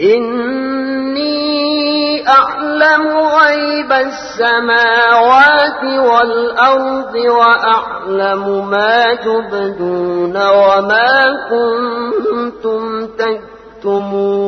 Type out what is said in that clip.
إني أعلم غيب السماوات والأرض وأعلم ما تبدون وما كنتم تكتمون.